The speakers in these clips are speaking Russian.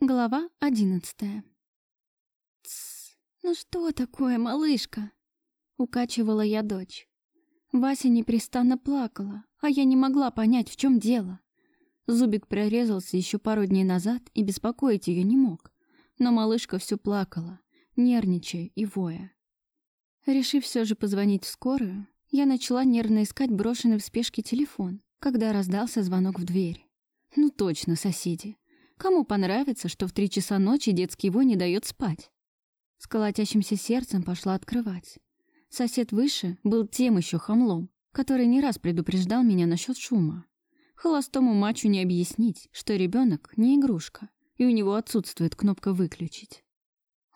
Глава одиннадцатая. «Тссс, ну что такое, малышка?» Укачивала я дочь. Вася непрестанно плакала, а я не могла понять, в чем дело. Зубик прорезался еще пару дней назад и беспокоить ее не мог. Но малышка все плакала, нервничая и воя. Решив все же позвонить в скорую, я начала нервно искать брошенный в спешке телефон, когда раздался звонок в дверь. Ну точно, соседи. Кому понравится, что в три часа ночи детский вой не дает спать? С колотящимся сердцем пошла открывать. Сосед выше был тем еще хамлом, который не раз предупреждал меня насчет шума. Холостому мачу не объяснить, что ребенок не игрушка, и у него отсутствует кнопка «выключить».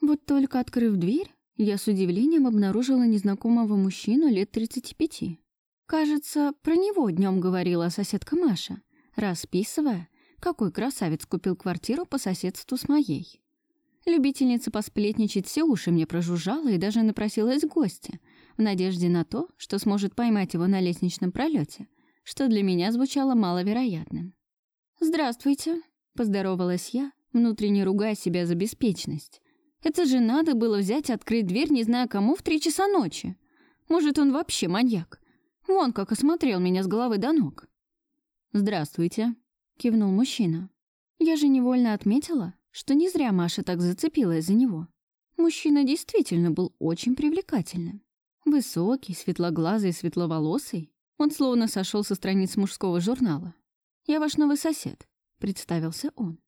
Вот только открыв дверь, я с удивлением обнаружила незнакомого мужчину лет 35. Кажется, про него днем говорила соседка Маша, расписывая, какой красавец купил квартиру по соседству с моей. Любительница посплетничать все уши мне прожужжала и даже напросилась в гости, в надежде на то, что сможет поймать его на лестничном пролете, что для меня звучало маловероятным. «Здравствуйте», — поздоровалась я, внутренне ругая себя за беспечность. «Это же надо было взять и открыть дверь, не зная кому, в три часа ночи. Может, он вообще маньяк. Вон как осмотрел меня с головы до ног». «Здравствуйте», — кивнул мужчина. Я же невольно отметила, что не зря Маша так зацепилась за него. Мужчина действительно был очень привлекательным. Высокий, светлоглазый, светловолосый. Он словно сошел со страниц мужского журнала. «Я ваш новый сосед», — представился он.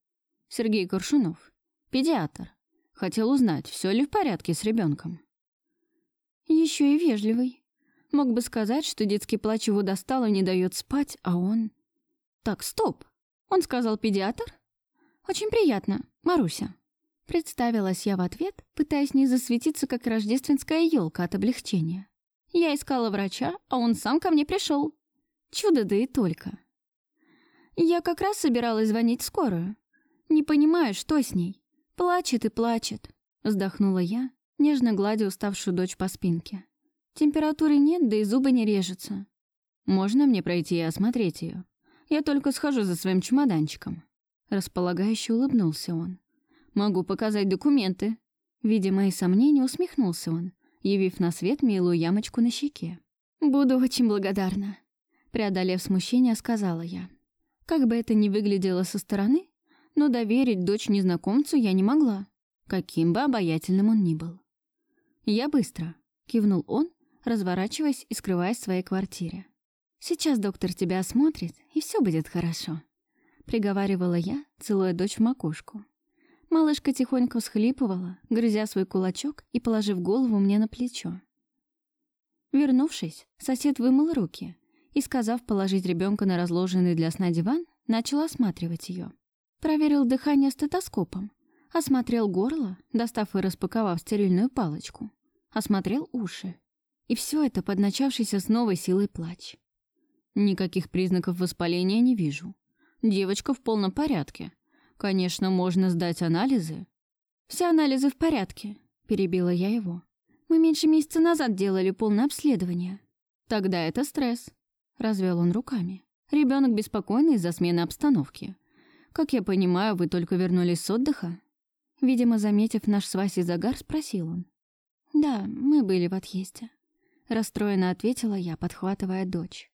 «Сергей Коршунов, педиатр. Хотел узнать, все ли в порядке с ребенком. Еще и вежливый. Мог бы сказать, что детский плач его достал и не дает спать, а он... Так, стоп! Он сказал педиатр? Очень приятно, Маруся. Представилась я в ответ, пытаясь не засветиться, как рождественская елка от облегчения. Я искала врача, а он сам ко мне пришел. Чудо да и только. Я как раз собиралась звонить в скорую. Не понимаю, что с ней. Плачет и плачет. Вздохнула я, нежно гладя уставшую дочь по спинке. Температуры нет, да и зубы не режутся. Можно мне пройти и осмотреть ее? Я только схожу за своим чемоданчиком». Располагающе улыбнулся он. «Могу показать документы». Видя мои сомнения, усмехнулся он, явив на свет милую ямочку на щеке. «Буду очень благодарна», — преодолев смущение, сказала я. Как бы это ни выглядело со стороны, но доверить дочь незнакомцу я не могла, каким бы обаятельным он ни был. «Я быстро», — кивнул он, разворачиваясь и скрываясь в своей квартире. «Сейчас доктор тебя осмотрит, и все будет хорошо», — приговаривала я, целуя дочь в макушку. Малышка тихонько всхлипывала, грызя свой кулачок и положив голову мне на плечо. Вернувшись, сосед вымыл руки и, сказав положить ребенка на разложенный для сна диван, начал осматривать ее. Проверил дыхание стетоскопом, осмотрел горло, достав и распаковав стерильную палочку, осмотрел уши. И все это под начавшийся с новой силой плач. Никаких признаков воспаления не вижу. Девочка в полном порядке. Конечно, можно сдать анализы. Все анализы в порядке, перебила я его. Мы меньше месяца назад делали полное обследование. Тогда это стресс, развел он руками. Ребенок беспокойный из-за смены обстановки. Как я понимаю, вы только вернулись с отдыха? Видимо, заметив наш с Васей загар, спросил он. Да, мы были в отъезде. Расстроенно ответила я, подхватывая дочь.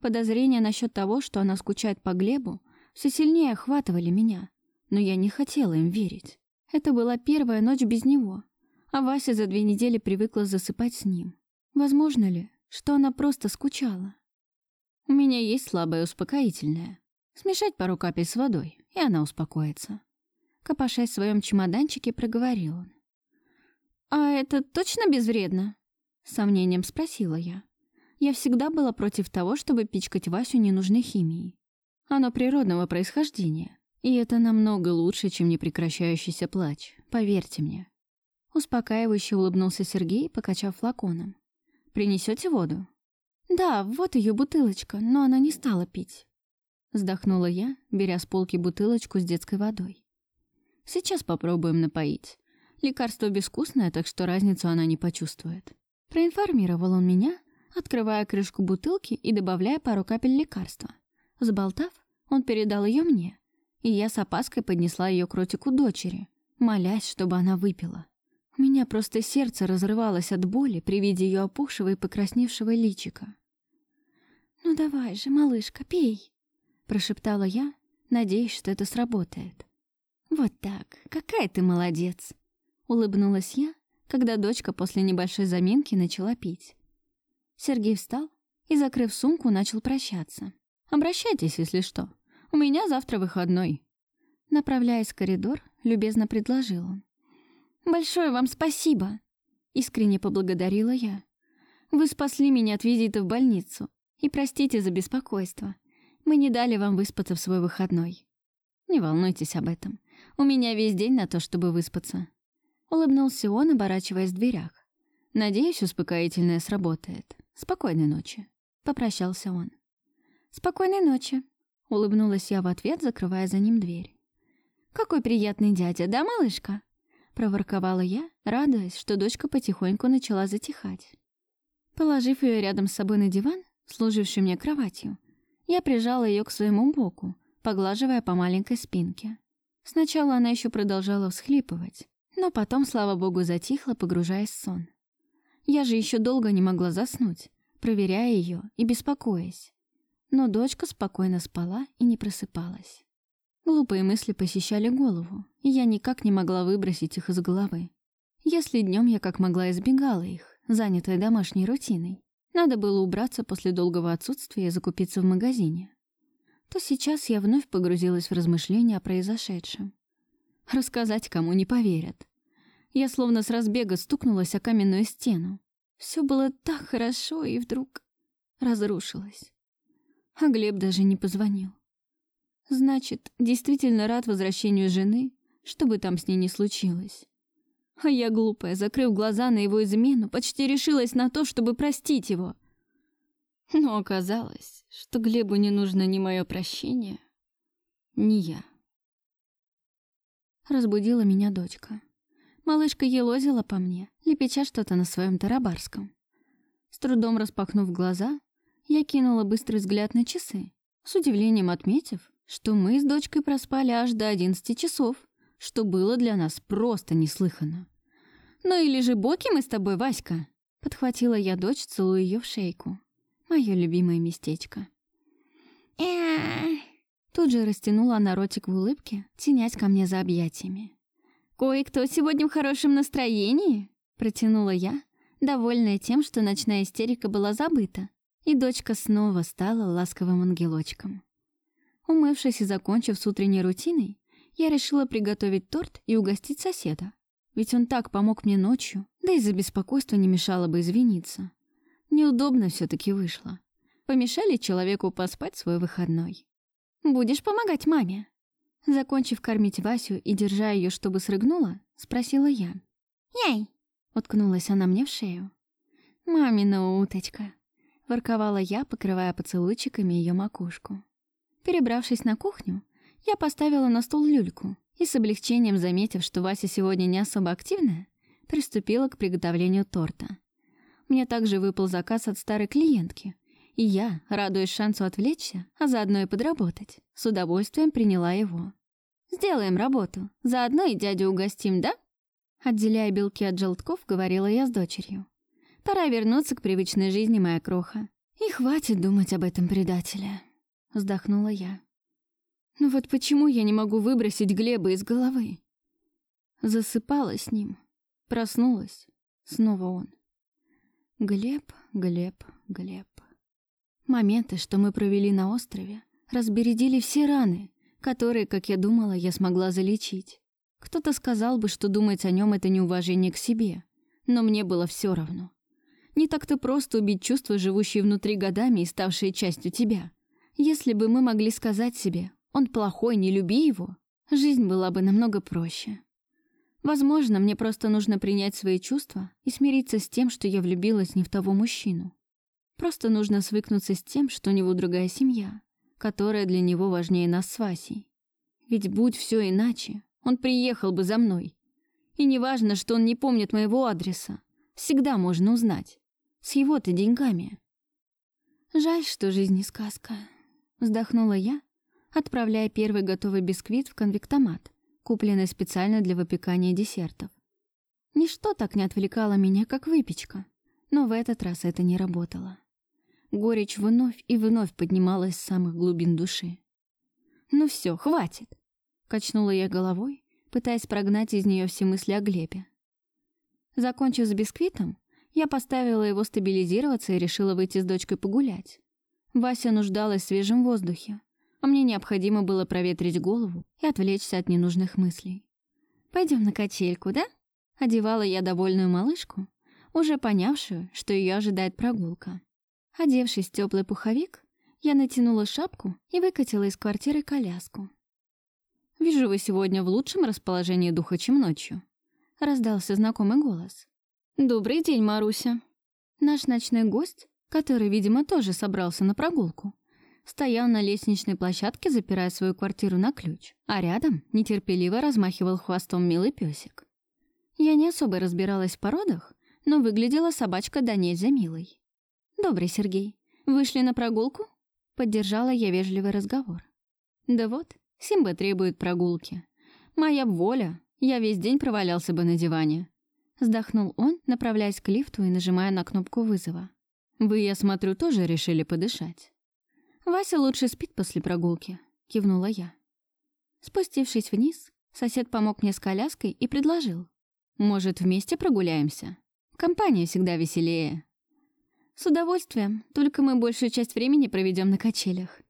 Подозрения насчет того, что она скучает по Глебу, все сильнее охватывали меня, но я не хотела им верить. Это была первая ночь без него, а Вася за две недели привыкла засыпать с ним. Возможно ли, что она просто скучала? У меня есть слабое успокоительное. Смешать пару капель с водой, и она успокоится. Копошась в своем чемоданчике, проговорил он. «А это точно безвредно?» Сомнением спросила я. Я всегда была против того, чтобы пичкать Васю ненужной химией. Оно природного происхождения, и это намного лучше, чем непрекращающийся плач, поверьте мне. Успокаивающе улыбнулся Сергей, покачав флаконом. Принесете воду? Да, вот ее бутылочка, но она не стала пить. Вздохнула я, беря с полки бутылочку с детской водой. Сейчас попробуем напоить. Лекарство безвкусное, так что разницу она не почувствует. Проинформировал он меня, открывая крышку бутылки и добавляя пару капель лекарства. Сболтав, он передал ее мне, и я с опаской поднесла ее к ротику дочери, молясь, чтобы она выпила. У меня просто сердце разрывалось от боли при виде ее опухшего и покрасневшего личика. «Ну давай же, малышка, пей!» — прошептала я, надеясь, что это сработает. «Вот так, какая ты молодец!» — улыбнулась я, когда дочка после небольшой заминки начала пить. Сергей встал и, закрыв сумку, начал прощаться. «Обращайтесь, если что. У меня завтра выходной». Направляясь в коридор, любезно предложил он. «Большое вам спасибо!» Искренне поблагодарила я. «Вы спасли меня от визита в больницу. И простите за беспокойство. Мы не дали вам выспаться в свой выходной. Не волнуйтесь об этом. У меня весь день на то, чтобы выспаться». Улыбнулся он, оборачиваясь в дверях. «Надеюсь, успокоительное сработает. Спокойной ночи». Попрощался он. «Спокойной ночи», — улыбнулась я в ответ, закрывая за ним дверь. «Какой приятный дядя, да, малышка?» проворковала я, радуясь, что дочка потихоньку начала затихать. Положив ее рядом с собой на диван, служивший мне кроватью, я прижала ее к своему боку, поглаживая по маленькой спинке. Сначала она еще продолжала всхлипывать, но потом, слава богу, затихла, погружаясь в сон. Я же еще долго не могла заснуть, проверяя ее и беспокоясь. Но дочка спокойно спала и не просыпалась. Глупые мысли посещали голову, и я никак не могла выбросить их из головы. Если днем я как могла избегала их, занятая домашней рутиной, надо было убраться после долгого отсутствия и закупиться в магазине, то сейчас я вновь погрузилась в размышления о произошедшем. Рассказать кому не поверят. Я словно с разбега стукнулась о каменную стену. Все было так хорошо, и вдруг разрушилось. А Глеб даже не позвонил. Значит, действительно рад возвращению жены, что бы там с ней ни случилось. А я, глупая, закрыв глаза на его измену, почти решилась на то, чтобы простить его. Но оказалось, что Глебу не нужно ни мое прощение, ни я. Разбудила меня дочка. Малышка елозила по мне, лепеча что-то на своем тарабарском. С трудом распахнув глаза, я кинула быстрый взгляд на часы, с удивлением отметив, что мы с дочкой проспали аж до 11 часов, что было для нас просто неслыханно. «Ну или же боки мы с тобой, Васька?» Подхватила я дочь, целуя ее в шейку. Мое любимое местечко. Тут же растянула она ротик в улыбке, тенясь ко мне за объятиями. «Кое-кто сегодня в хорошем настроении?» Протянула я, довольная тем, что ночная истерика была забыта, и дочка снова стала ласковым ангелочком. Умывшись и закончив с утренней рутиной, я решила приготовить торт и угостить соседа. Ведь он так помог мне ночью, да и за беспокойство не мешало бы извиниться. Неудобно все таки вышло. Помешали человеку поспать свой выходной. «Будешь помогать маме?» Закончив кормить Васю и держа ее, чтобы срыгнула, спросила я. «Яй!» — уткнулась она мне в шею. «Мамина уточка!» — ворковала я, покрывая поцелуйчиками ее макушку. Перебравшись на кухню, я поставила на стол люльку и с облегчением заметив, что Вася сегодня не особо активная, приступила к приготовлению торта. Мне также выпал заказ от старой клиентки, и я, радуясь шансу отвлечься, а заодно и подработать, с удовольствием приняла его. «Сделаем работу, заодно и дядю угостим, да?» Отделяя белки от желтков, говорила я с дочерью. «Пора вернуться к привычной жизни, моя кроха. И хватит думать об этом предателе» вздохнула я. «Ну вот почему я не могу выбросить Глеба из головы? Засыпала с ним, проснулась, снова он. Глеб, Глеб, Глеб. Моменты, что мы провели на острове, разбередили все раны, которые, как я думала, я смогла залечить. Кто-то сказал бы, что думать о нем это неуважение к себе, но мне было все равно. Не так-то просто убить чувства, живущие внутри годами и ставшие частью тебя. Если бы мы могли сказать себе «он плохой, не люби его», жизнь была бы намного проще. Возможно, мне просто нужно принять свои чувства и смириться с тем, что я влюбилась не в того мужчину. Просто нужно свыкнуться с тем, что у него другая семья, которая для него важнее нас с Васей. Ведь будь все иначе, он приехал бы за мной. И неважно, что он не помнит моего адреса, всегда можно узнать. С его-то деньгами. Жаль, что жизнь не сказка. Вздохнула я, отправляя первый готовый бисквит в конвектомат, купленный специально для выпекания десертов. Ничто так не отвлекало меня, как выпечка, но в этот раз это не работало. Горечь вновь и вновь поднималась с самых глубин души. «Ну все, хватит!» — качнула я головой, пытаясь прогнать из нее все мысли о Глебе. Закончив с бисквитом, я поставила его стабилизироваться и решила выйти с дочкой погулять. Вася нуждалась в свежем воздухе, а мне необходимо было проветрить голову и отвлечься от ненужных мыслей. Пойдем на качельку, да?» Одевала я довольную малышку, уже понявшую, что ее ожидает прогулка. Одевшись в теплый пуховик, я натянула шапку и выкатила из квартиры коляску. «Вижу, вы сегодня в лучшем расположении духа, чем ночью», — раздался знакомый голос. «Добрый день, Маруся». Наш ночной гость, который, видимо, тоже собрался на прогулку, стоял на лестничной площадке, запирая свою квартиру на ключ, а рядом нетерпеливо размахивал хвостом милый песик. Я не особо разбиралась в породах, но выглядела собачка до нельзя милой. «Добрый, Сергей. Вышли на прогулку?» Поддержала я вежливый разговор. «Да вот, Симба требует прогулки. Моя воля, я весь день провалялся бы на диване». Вздохнул он, направляясь к лифту и нажимая на кнопку вызова. «Вы, я смотрю, тоже решили подышать». «Вася лучше спит после прогулки», — кивнула я. Спустившись вниз, сосед помог мне с коляской и предложил. «Может, вместе прогуляемся? Компания всегда веселее». «С удовольствием, только мы большую часть времени проведем на качелях.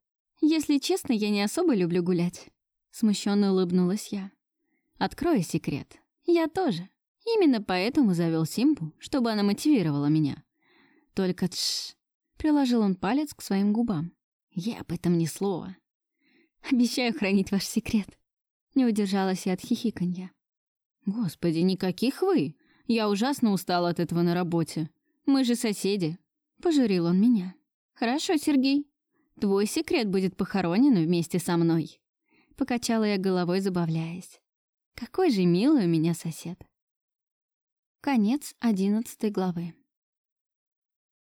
Если честно, я не особо люблю гулять». Смущенно улыбнулась я. «Открою секрет. Я тоже. Именно поэтому завел Симпу, чтобы она мотивировала меня. Только тш. Приложил он палец к своим губам. Я об этом ни слова. Обещаю хранить ваш секрет. Не удержалась я от хихиканья. Господи, никаких вы. Я ужасно устал от этого на работе. Мы же соседи. Пожурил он меня. Хорошо, Сергей. Твой секрет будет похоронен вместе со мной. Покачала я головой, забавляясь. Какой же милый у меня сосед. Конец одиннадцатой главы.